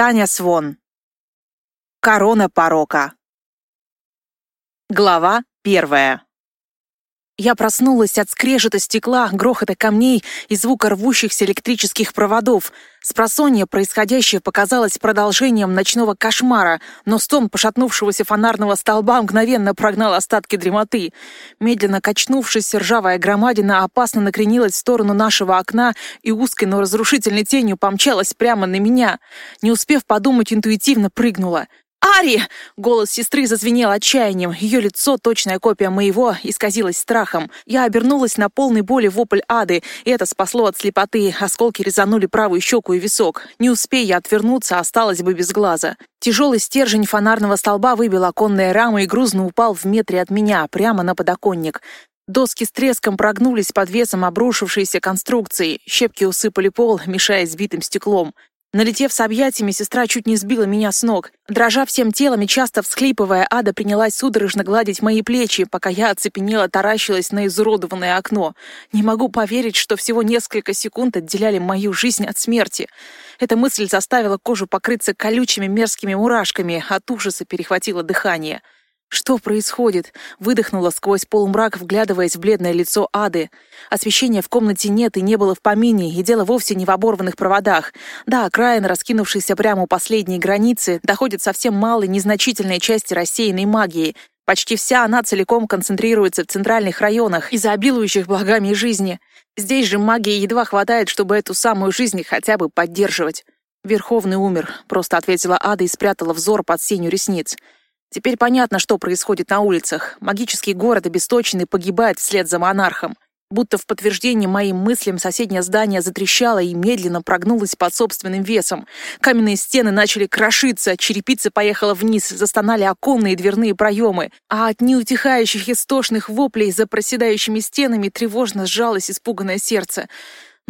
Таня Свон. Корона порока. Глава первая. Я проснулась от скрежета стекла, грохота камней и звука рвущихся электрических проводов. Спросонья происходящее показалось продолжением ночного кошмара, но стон пошатнувшегося фонарного столба мгновенно прогнал остатки дремоты. Медленно качнувшись, ржавая громадина опасно накренилась в сторону нашего окна и узкой, но разрушительной тенью помчалась прямо на меня. Не успев подумать, интуитивно прыгнула. «Ари!» — голос сестры зазвенел отчаянием. Ее лицо, точная копия моего, исказилось страхом. Я обернулась на полный боли вопль ады, и это спасло от слепоты. Осколки резанули правую щеку и висок. Не успея я отвернуться, осталась бы без глаза. Тяжелый стержень фонарного столба выбил оконные рамы и грузно упал в метре от меня, прямо на подоконник. Доски с треском прогнулись под весом обрушившейся конструкции. Щепки усыпали пол, мешая сбитым стеклом. Налетев с объятиями, сестра чуть не сбила меня с ног. Дрожа всем телом и часто всхлипывая, Ада принялась судорожно гладить мои плечи, пока я оцепенела таращилась на изуродованное окно. Не могу поверить, что всего несколько секунд отделяли мою жизнь от смерти. Эта мысль заставила кожу покрыться колючими мерзкими мурашками, от ужаса перехватило дыхание. «Что происходит?» — выдохнула сквозь полумрак, вглядываясь в бледное лицо Ады. Освещения в комнате нет и не было в помине, и дело вовсе не в оборванных проводах. Да, окраин, раскинувшийся прямо у последней границы, доходит совсем малой, незначительной части рассеянной магии. Почти вся она целиком концентрируется в центральных районах, изобилующих благами жизни. Здесь же магии едва хватает, чтобы эту самую жизнь хотя бы поддерживать. «Верховный умер», — просто ответила Ада и спрятала взор под сенью ресниц. Теперь понятно, что происходит на улицах. Магический город обесточенный погибает вслед за монархом. Будто в подтверждение моим мыслям соседнее здание затрещало и медленно прогнулось под собственным весом. Каменные стены начали крошиться, черепица поехала вниз, застонали оконные и дверные проемы, а от неутихающих истошных воплей за проседающими стенами тревожно сжалось испуганное сердце.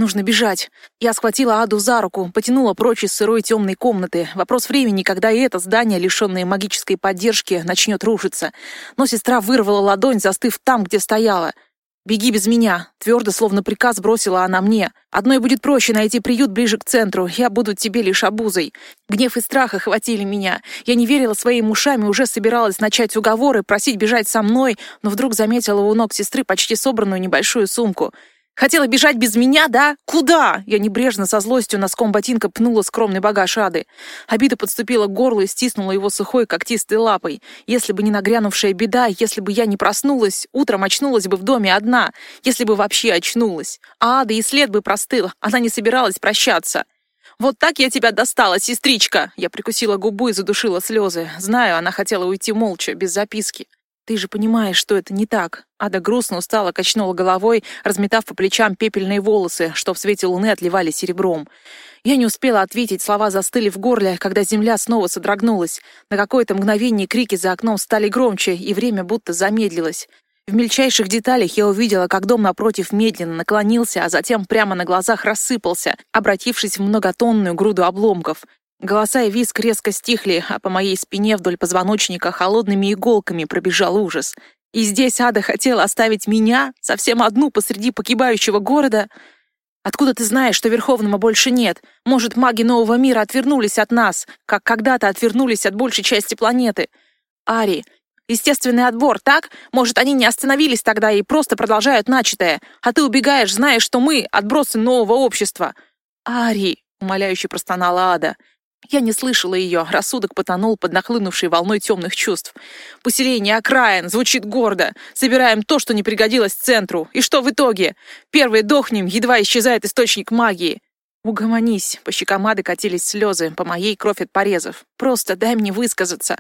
Нужно бежать. Я схватила Аду за руку, потянула прочь из сырой темной комнаты. Вопрос времени, когда и это здание, лишенное магической поддержки, начнет рушиться. Но сестра вырвала ладонь, застыв там, где стояла. «Беги без меня!» — твердо, словно приказ, бросила она мне. «Одной будет проще найти приют ближе к центру. Я буду тебе лишь обузой». Гнев и страх охватили меня. Я не верила своим ушам и уже собиралась начать уговоры, просить бежать со мной, но вдруг заметила у ног сестры почти собранную небольшую сумку — Хотела бежать без меня, да? Куда? Я небрежно со злостью носком ботинка пнула скромный багаж Ады. Обида подступила к горлу и стиснула его сухой когтистой лапой. Если бы не нагрянувшая беда, если бы я не проснулась, утром очнулась бы в доме одна, если бы вообще очнулась. А Ада и след бы простыл, она не собиралась прощаться. «Вот так я тебя достала, сестричка!» Я прикусила губу и задушила слезы. Знаю, она хотела уйти молча, без записки. «Ты же понимаешь, что это не так». Ада грустно устала, качнула головой, разметав по плечам пепельные волосы, что в свете луны отливали серебром. Я не успела ответить, слова застыли в горле, когда земля снова содрогнулась. На какое-то мгновение крики за окном стали громче, и время будто замедлилось. В мельчайших деталях я увидела, как дом напротив медленно наклонился, а затем прямо на глазах рассыпался, обратившись в многотонную груду обломков. Голоса и визг резко стихли, а по моей спине вдоль позвоночника холодными иголками пробежал ужас. И здесь Ада хотела оставить меня, совсем одну посреди погибающего города. Откуда ты знаешь, что Верховного больше нет? Может, маги нового мира отвернулись от нас, как когда-то отвернулись от большей части планеты? Ари, естественный отбор, так? Может, они не остановились тогда и просто продолжают начатое, а ты убегаешь, знаешь, что мы — отбросы нового общества. Ари, — умоляюще простонала Ада, — я не слышала ее, рассудок потонул под нахлынувшей волной темных чувств. Поселение окраин, звучит гордо. Собираем то, что не пригодилось центру. И что в итоге? Первые дохнем, едва исчезает источник магии. Угомонись. По щекам Ады катились слезы, по моей кровь от порезов. Просто дай мне высказаться.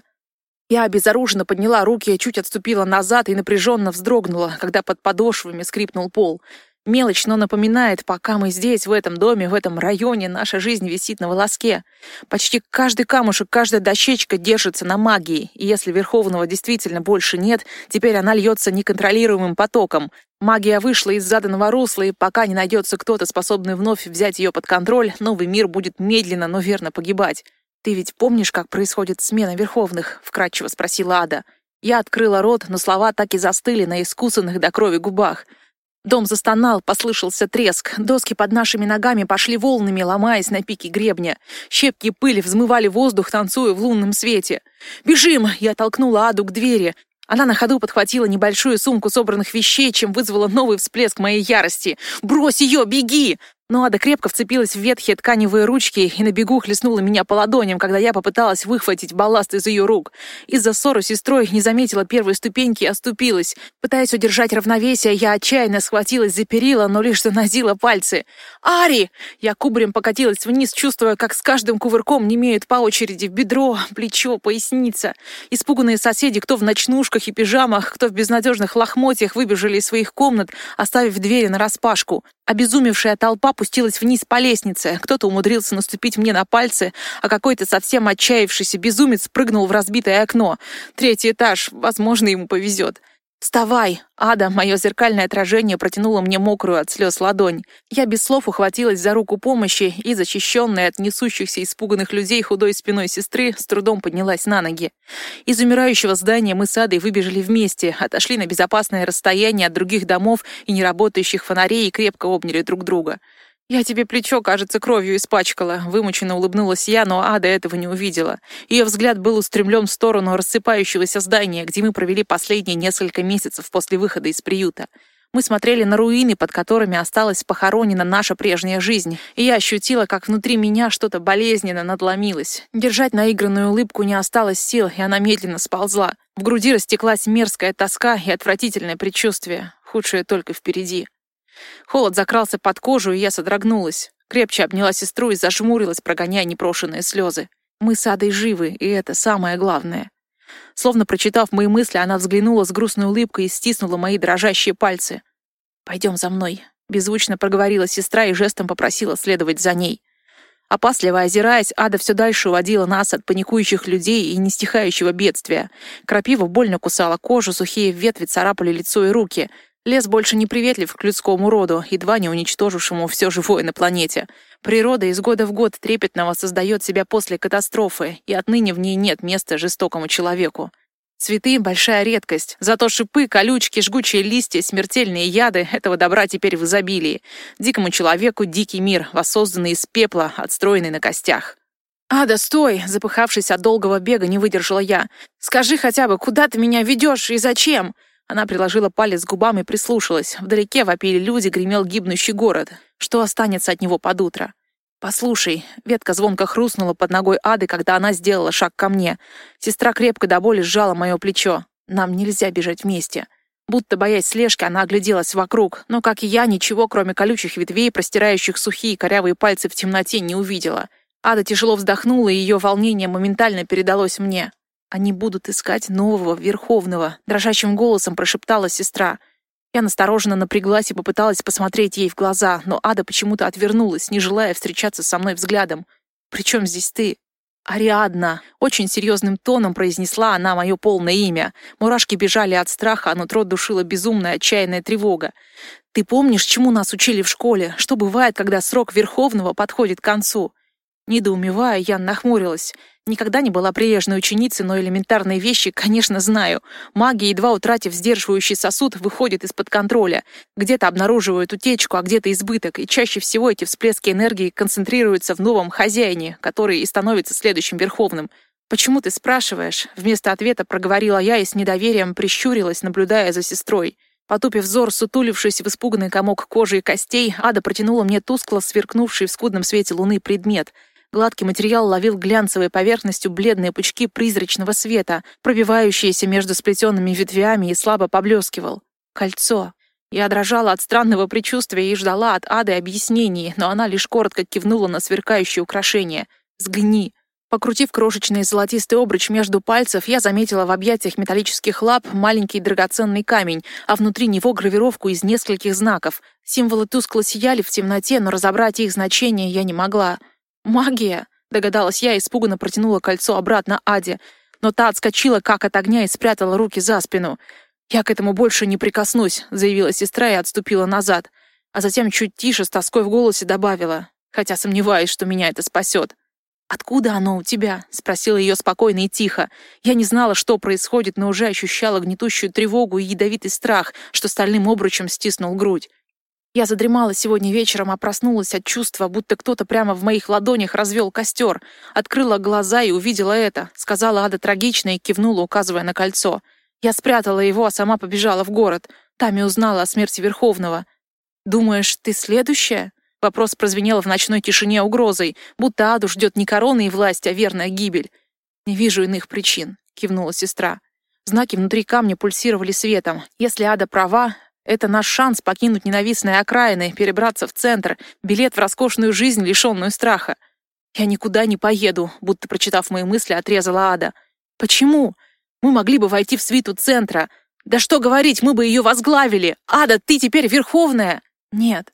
Я обезоруженно подняла руки, чуть отступила назад и напряженно вздрогнула, когда под подошвами скрипнул пол. Мелочь, но напоминает, пока мы здесь, в этом доме, в этом районе, наша жизнь висит на волоске. Почти каждый камушек, каждая дощечка держится на магии, и если Верховного действительно больше нет, теперь она льется неконтролируемым потоком. Магия вышла из заданного русла, и пока не найдется кто-то, способный вновь взять ее под контроль, новый мир будет медленно, но верно погибать. «Ты ведь помнишь, как происходит смена Верховных?» — вкратчиво спросила Ада. Я открыла рот, но слова так и застыли на искусанных до крови губах — Дом застонал, послышался треск. Доски под нашими ногами пошли волнами, ломаясь на пике гребня. Щепки пыли взмывали воздух, танцуя в лунном свете. «Бежим!» — я толкнула Аду к двери. Она на ходу подхватила небольшую сумку собранных вещей, чем вызвала новый всплеск моей ярости. «Брось ее! Беги!» Но Ада крепко вцепилась в ветхие тканевые ручки и на бегу хлестнула меня по ладоням, когда я попыталась выхватить балласт из ее рук. Из-за ссоры с сестрой не заметила первой ступеньки и оступилась. Пытаясь удержать равновесие, я отчаянно схватилась за перила, но лишь занозила пальцы. «Ари!» Я кубарем покатилась вниз, чувствуя, как с каждым кувырком немеют по очереди бедро, плечо, поясница. Испуганные соседи, кто в ночнушках и пижамах, кто в безнадежных лохмотьях, выбежали из своих комнат, оставив двери нараспашку. Обезумевшая толпа пустилась вниз по лестнице. Кто-то умудрился наступить мне на пальцы, а какой-то совсем отчаявшийся безумец прыгнул в разбитое окно. Третий этаж, возможно, ему повезет. «Вставай!» Ада, мое зеркальное отражение, протянуло мне мокрую от слез ладонь. Я без слов ухватилась за руку помощи и, защищенная от несущихся испуганных людей худой спиной сестры, с трудом поднялась на ноги. Из умирающего здания мы с Адой выбежали вместе, отошли на безопасное расстояние от других домов и неработающих фонарей и крепко обняли друг друга. «Я тебе плечо, кажется, кровью испачкала», — вымученно улыбнулась я, но Ада этого не увидела. Ее взгляд был устремлен в сторону рассыпающегося здания, где мы провели последние несколько месяцев после выхода из приюта. Мы смотрели на руины, под которыми осталась похоронена наша прежняя жизнь, и я ощутила, как внутри меня что-то болезненно надломилось. Держать наигранную улыбку не осталось сил, и она медленно сползла. В груди растеклась мерзкая тоска и отвратительное предчувствие. Худшее только впереди. Холод закрался под кожу, и я содрогнулась. Крепче обняла сестру и зажмурилась, прогоняя непрошенные слезы. Мы с Адой живы, и это самое главное. Словно прочитав мои мысли, она взглянула с грустной улыбкой и стиснула мои дрожащие пальцы. «Пойдем за мной», — беззвучно проговорила сестра и жестом попросила следовать за ней. Опасливо озираясь, Ада все дальше уводила нас от паникующих людей и нестихающего бедствия. Крапива больно кусала кожу, сухие ветви царапали лицо и руки — Лес больше не приветлив к людскому роду, едва не уничтожившему все живое на планете. Природа из года в год трепетного создает себя после катастрофы, и отныне в ней нет места жестокому человеку. Цветы — большая редкость, зато шипы, колючки, жгучие листья, смертельные яды — этого добра теперь в изобилии. Дикому человеку — дикий мир, воссозданный из пепла, отстроенный на костях. «Ада, стой!» — запыхавшись от долгого бега, не выдержала я. «Скажи хотя бы, куда ты меня ведешь и зачем?» Она приложила палец к губам и прислушалась. Вдалеке вопили люди, гремел гибнущий город. Что останется от него под утро? «Послушай», — ветка звонко хрустнула под ногой Ады, когда она сделала шаг ко мне. Сестра крепко до боли сжала мое плечо. «Нам нельзя бежать вместе». Будто боясь слежки, она огляделась вокруг, но, как и я, ничего, кроме колючих ветвей, простирающих сухие корявые пальцы в темноте, не увидела. Ада тяжело вздохнула, и ее волнение моментально передалось мне. Они будут искать нового Верховного, дрожащим голосом прошептала сестра. Я настороженно напряглась и попыталась посмотреть ей в глаза, но Ада почему-то отвернулась, не желая встречаться со мной взглядом. «При чем здесь ты?» «Ариадна!» — очень серьезным тоном произнесла она мое полное имя. Мурашки бежали от страха, а нутро душила безумная отчаянная тревога. «Ты помнишь, чему нас учили в школе? Что бывает, когда срок Верховного подходит к концу?» Недоумевая, я нахмурилась. Никогда не была прилежной ученицей, но элементарные вещи, конечно, знаю. Магия, едва утратив сдерживающий сосуд, выходит из-под контроля. Где-то обнаруживают утечку, а где-то избыток, и чаще всего эти всплески энергии концентрируются в новом хозяине, который и становится следующим верховным. «Почему ты спрашиваешь?» Вместо ответа проговорила я и с недоверием прищурилась, наблюдая за сестрой. Потупив взор, сутулившись в испуганный комок кожи и костей, Ада протянула мне тускло сверкнувший в скудном свете луны предмет — Гладкий материал ловил глянцевой поверхностью бледные пучки призрачного света, пробивающиеся между сплетенными ветвями и слабо поблескивал. Кольцо. Я дрожала от странного предчувствия и ждала от Ады объяснений, но она лишь коротко кивнула на сверкающее украшение. «Сгни!» Покрутив крошечный золотистый обруч между пальцев, я заметила в объятиях металлических лап маленький драгоценный камень, а внутри него гравировку из нескольких знаков. Символы тускло сияли в темноте, но разобрать их значение я не могла. «Магия!» — догадалась я испуганно протянула кольцо обратно Аде, но та отскочила как от огня и спрятала руки за спину. «Я к этому больше не прикоснусь», — заявила сестра и отступила назад, а затем чуть тише, с тоской в голосе добавила, хотя сомневаюсь, что меня это спасет. «Откуда оно у тебя?» — спросила ее спокойно и тихо. Я не знала, что происходит, но уже ощущала гнетущую тревогу и ядовитый страх, что стальным обручем стиснул грудь. Я задремала сегодня вечером, а проснулась от чувства, будто кто-то прямо в моих ладонях развел костер. Открыла глаза и увидела это. Сказала Ада трагично и кивнула, указывая на кольцо. Я спрятала его, а сама побежала в город. Там и узнала о смерти Верховного. «Думаешь, ты следующая?» Вопрос прозвенел в ночной тишине угрозой, будто Аду ждет не корона и власть, а верная гибель. «Не вижу иных причин», — кивнула сестра. Знаки внутри камня пульсировали светом. Если Ада права, это наш шанс покинуть ненавистные окраины, перебраться в центр, билет в роскошную жизнь, лишенную страха. «Я никуда не поеду», будто прочитав мои мысли, отрезала Ада. «Почему? Мы могли бы войти в свиту центра. Да что говорить, мы бы ее возглавили. Ада, ты теперь верховная!» «Нет,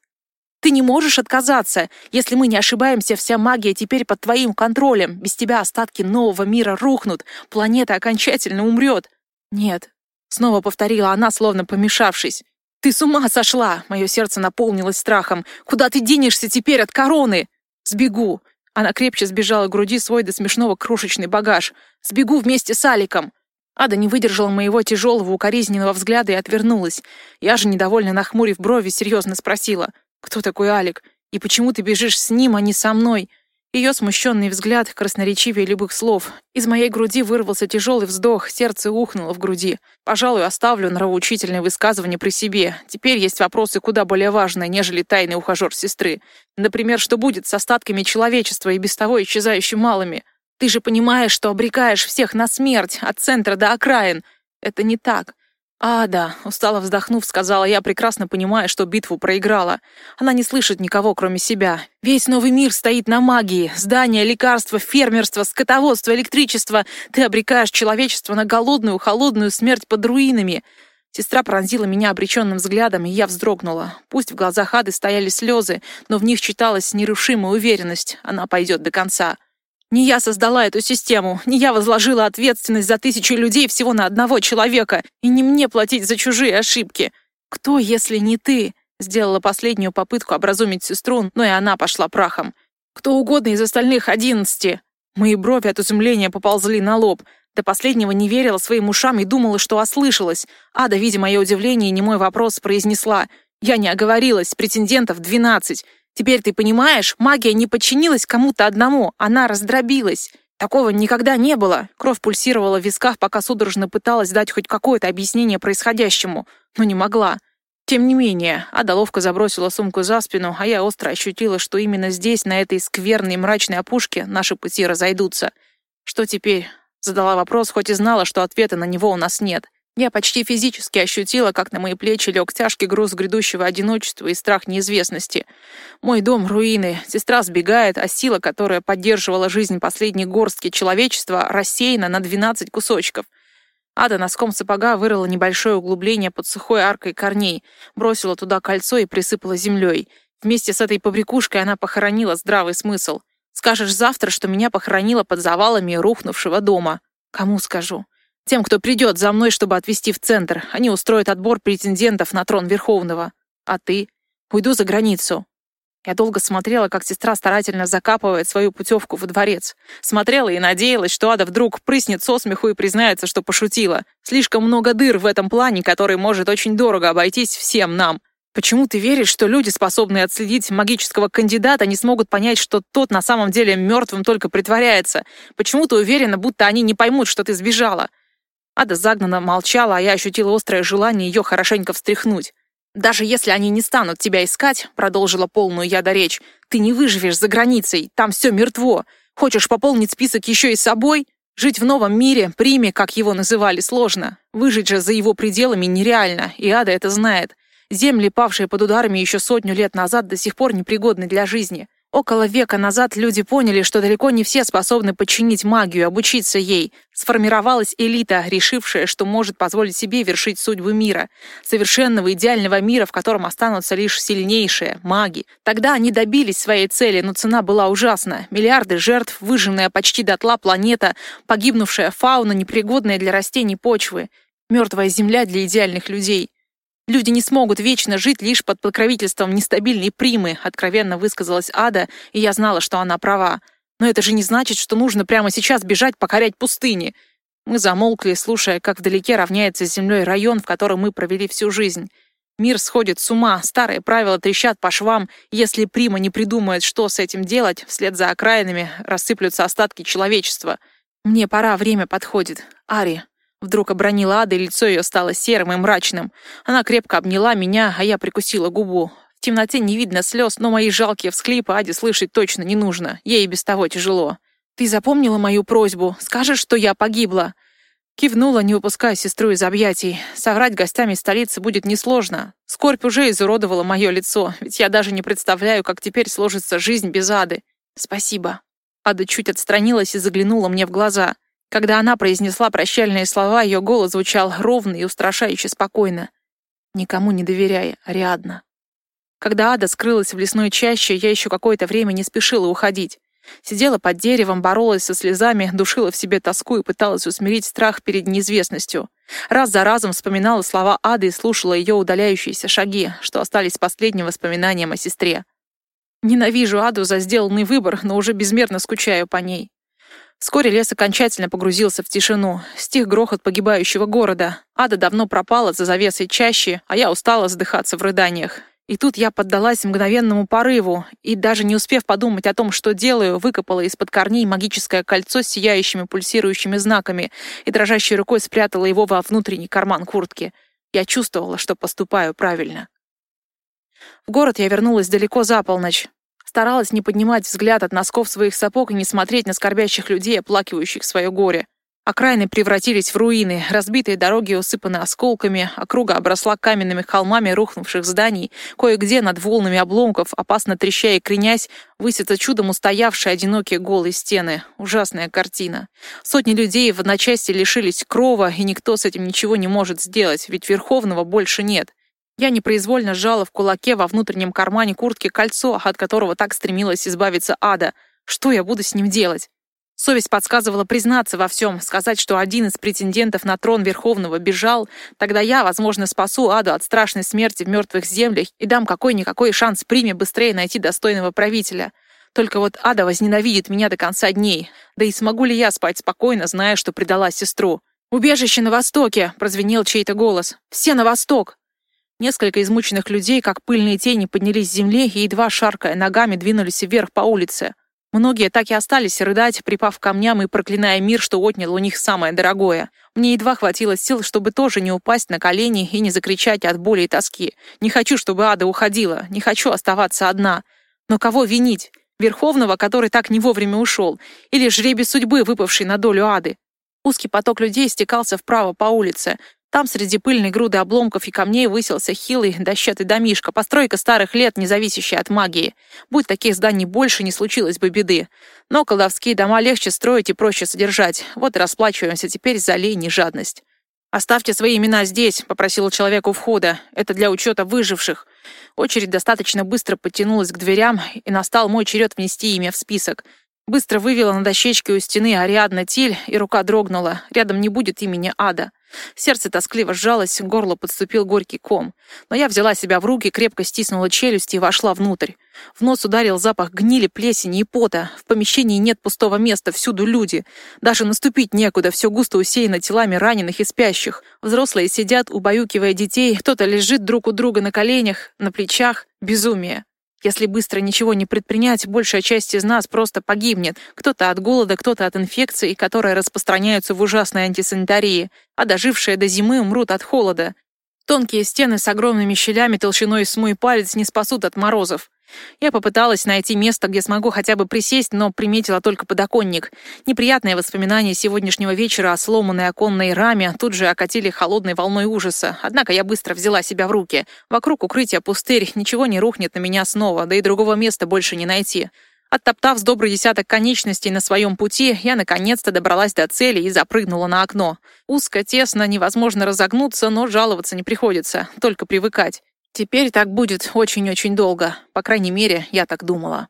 ты не можешь отказаться. Если мы не ошибаемся, вся магия теперь под твоим контролем. Без тебя остатки нового мира рухнут. Планета окончательно умрет. Нет. Снова повторила она, словно помешавшись. «Ты с ума сошла!» Мое сердце наполнилось страхом. «Куда ты денешься теперь от короны?» «Сбегу!» Она крепче сбежала к груди свой до смешного крошечный багаж. «Сбегу вместе с Аликом!» Ада не выдержала моего тяжелого укоризненного взгляда и отвернулась. Я же, недовольно нахмурив брови, серьезно спросила. «Кто такой Алик? И почему ты бежишь с ним, а не со мной?» Ее смущенный взгляд красноречивее любых слов. Из моей груди вырвался тяжелый вздох, сердце ухнуло в груди. Пожалуй, оставлю нравоучительное высказывание при себе. Теперь есть вопросы куда более важные, нежели тайный ухажер сестры. Например, что будет с остатками человечества и без того исчезающим малыми? Ты же понимаешь, что обрекаешь всех на смерть, от центра до окраин. Это не так. «А, да», — устало вздохнув, сказала я, прекрасно понимая, что битву проиграла. Она не слышит никого, кроме себя. Весь новый мир стоит на магии. Здания, лекарства, фермерство, скотоводство, электричество. Ты обрекаешь человечество на голодную, холодную смерть под руинами. Сестра пронзила меня обреченным взглядом, и я вздрогнула. Пусть в глазах Ады стояли слезы, но в них читалась нерушимая уверенность. Она пойдет до конца. Не я создала эту систему, не я возложила ответственность за тысячу людей всего на одного человека, и не мне платить за чужие ошибки. Кто, если не ты? Сделала последнюю попытку образумить сестру, но и она пошла прахом. Кто угодно из остальных одиннадцати. Мои брови от изумления поползли на лоб. До последнего не верила своим ушам и думала, что ослышалась. Ада, видя мое удивление и немой вопрос, произнесла. «Я не оговорилась, претендентов двенадцать. Теперь ты понимаешь, магия не подчинилась кому-то одному, она раздробилась. Такого никогда не было. Кровь пульсировала в висках, пока судорожно пыталась дать хоть какое-то объяснение происходящему, но не могла. Тем не менее, Ада забросила сумку за спину, а я остро ощутила, что именно здесь, на этой скверной мрачной опушке, наши пути разойдутся. Что теперь? Задала вопрос, хоть и знала, что ответа на него у нас нет. Я почти физически ощутила, как на мои плечи лег тяжкий груз грядущего одиночества и страх неизвестности. Мой дом — руины, сестра сбегает, а сила, которая поддерживала жизнь последней горстки человечества, рассеяна на двенадцать кусочков. Ада носком сапога вырыла небольшое углубление под сухой аркой корней, бросила туда кольцо и присыпала землей. Вместе с этой побрякушкой она похоронила здравый смысл. Скажешь завтра, что меня похоронила под завалами рухнувшего дома. Кому скажу? Тем, кто придет за мной, чтобы отвезти в центр. Они устроят отбор претендентов на трон Верховного. А ты? Уйду за границу. Я долго смотрела, как сестра старательно закапывает свою путевку во дворец. Смотрела и надеялась, что Ада вдруг прыснет со смеху и признается, что пошутила. Слишком много дыр в этом плане, который может очень дорого обойтись всем нам. Почему ты веришь, что люди, способные отследить магического кандидата, не смогут понять, что тот на самом деле мертвым только притворяется? Почему ты уверена, будто они не поймут, что ты сбежала? Ада загнанно молчала, а я ощутила острое желание ее хорошенько встряхнуть. «Даже если они не станут тебя искать», — продолжила полную яда речь, «ты не выживешь за границей, там все мертво. Хочешь пополнить список еще и собой? Жить в новом мире, приме, как его называли, сложно. Выжить же за его пределами нереально, и Ада это знает. Земли, павшие под ударами еще сотню лет назад, до сих пор непригодны для жизни. Около века назад люди поняли, что далеко не все способны подчинить магию, обучиться ей. Сформировалась элита, решившая, что может позволить себе вершить судьбы мира. Совершенного идеального мира, в котором останутся лишь сильнейшие, маги. Тогда они добились своей цели, но цена была ужасна. Миллиарды жертв, выжженная почти дотла планета, погибнувшая фауна, непригодная для растений почвы. Мертвая земля для идеальных людей. Люди не смогут вечно жить лишь под покровительством нестабильной примы, откровенно высказалась Ада, и я знала, что она права. Но это же не значит, что нужно прямо сейчас бежать покорять пустыни. Мы замолкли, слушая, как вдалеке равняется с землей район, в котором мы провели всю жизнь. Мир сходит с ума, старые правила трещат по швам. Если Прима не придумает, что с этим делать, вслед за окраинами рассыплются остатки человечества. Мне пора, время подходит. Ари. Вдруг обронила Ада, и лицо ее стало серым и мрачным. Она крепко обняла меня, а я прикусила губу. В темноте не видно слез, но мои жалкие всхлипы Аде слышать точно не нужно. Ей и без того тяжело. «Ты запомнила мою просьбу? Скажешь, что я погибла?» Кивнула, не упуская сестру из объятий. Соврать гостями столицы будет несложно. Скорбь уже изуродовала мое лицо, ведь я даже не представляю, как теперь сложится жизнь без Ады. Спасибо. Ада чуть отстранилась и заглянула мне в глаза. Когда она произнесла прощальные слова, ее голос звучал ровно и устрашающе спокойно. «Никому не доверяй, Ариадна». Когда Ада скрылась в лесной чаще, я еще какое-то время не спешила уходить. Сидела под деревом, боролась со слезами, душила в себе тоску и пыталась усмирить страх перед неизвестностью. Раз за разом вспоминала слова Ады и слушала ее удаляющиеся шаги, что остались последним воспоминанием о сестре. Ненавижу Аду за сделанный выбор, но уже безмерно скучаю по ней. Вскоре лес окончательно погрузился в тишину. Стих грохот погибающего города. Ада давно пропала за завесой чаще, а я устала задыхаться в рыданиях. И тут я поддалась мгновенному порыву, и даже не успев подумать о том, что делаю, выкопала из-под корней магическое кольцо с сияющими пульсирующими знаками и дрожащей рукой спрятала его во внутренний карман куртки. Я чувствовала, что поступаю правильно. В город я вернулась далеко за полночь. Старалась не поднимать взгляд от носков своих сапог и не смотреть на скорбящих людей, оплакивающих свое горе. Окраины превратились в руины, разбитые дороги усыпаны осколками, округа обросла каменными холмами рухнувших зданий, кое-где над волнами обломков, опасно треща и кренясь, высятся чудом устоявшие одинокие голые стены. Ужасная картина. Сотни людей в одночасье лишились крова, и никто с этим ничего не может сделать, ведь Верховного больше нет. Я непроизвольно сжала в кулаке во внутреннем кармане куртки кольцо, от которого так стремилась избавиться ада. Что я буду с ним делать? Совесть подсказывала признаться во всем, сказать, что один из претендентов на трон Верховного бежал, тогда я, возможно, спасу Аду от страшной смерти в мертвых землях и дам какой-никакой шанс Приме быстрее найти достойного правителя. Только вот Ада возненавидит меня до конца дней. Да и смогу ли я спать спокойно, зная, что предала сестру? «Убежище на востоке!» — прозвенел чей-то голос. «Все на восток!» Несколько измученных людей, как пыльные тени, поднялись с земли и, едва шаркая ногами, двинулись вверх по улице. Многие так и остались рыдать, припав к камням и проклиная мир, что отнял у них самое дорогое. Мне едва хватило сил, чтобы тоже не упасть на колени и не закричать от боли и тоски. Не хочу, чтобы Ада уходила, не хочу оставаться одна. Но кого винить? Верховного, который так не вовремя ушел? Или жребий судьбы, выпавший на долю Ады? Узкий поток людей стекался вправо по улице. Там среди пыльной груды обломков и камней высился хилый дощатый домишко, постройка старых лет, не зависящая от магии. Будь таких зданий больше, не случилось бы беды. Но колдовские дома легче строить и проще содержать. Вот и расплачиваемся теперь за лень и жадность. «Оставьте свои имена здесь», — попросил человек у входа. «Это для учета выживших». Очередь достаточно быстро подтянулась к дверям, и настал мой черед внести имя в список. Быстро вывела на дощечке у стены Ариадна Тиль, и рука дрогнула. Рядом не будет имени Ада. Сердце тоскливо сжалось, горло подступил горький ком. Но я взяла себя в руки, крепко стиснула челюсти и вошла внутрь. В нос ударил запах гнили, плесени и пота. В помещении нет пустого места, всюду люди. Даже наступить некуда, все густо усеяно телами раненых и спящих. Взрослые сидят, убаюкивая детей, кто-то лежит друг у друга на коленях, на плечах. Безумие. Если быстро ничего не предпринять, большая часть из нас просто погибнет. Кто-то от голода, кто-то от инфекций, которые распространяются в ужасной антисанитарии, а дожившие до зимы умрут от холода. Тонкие стены с огромными щелями толщиной с мой палец не спасут от морозов. Я попыталась найти место, где смогу хотя бы присесть, но приметила только подоконник. Неприятные воспоминания сегодняшнего вечера о сломанной оконной раме тут же окатили холодной волной ужаса. Однако я быстро взяла себя в руки. Вокруг укрытия пустырь, ничего не рухнет на меня снова, да и другого места больше не найти. Оттоптав с добрый десяток конечностей на своем пути, я наконец-то добралась до цели и запрыгнула на окно. Узко, тесно, невозможно разогнуться, но жаловаться не приходится, только привыкать. Теперь так будет очень-очень долго. По крайней мере, я так думала.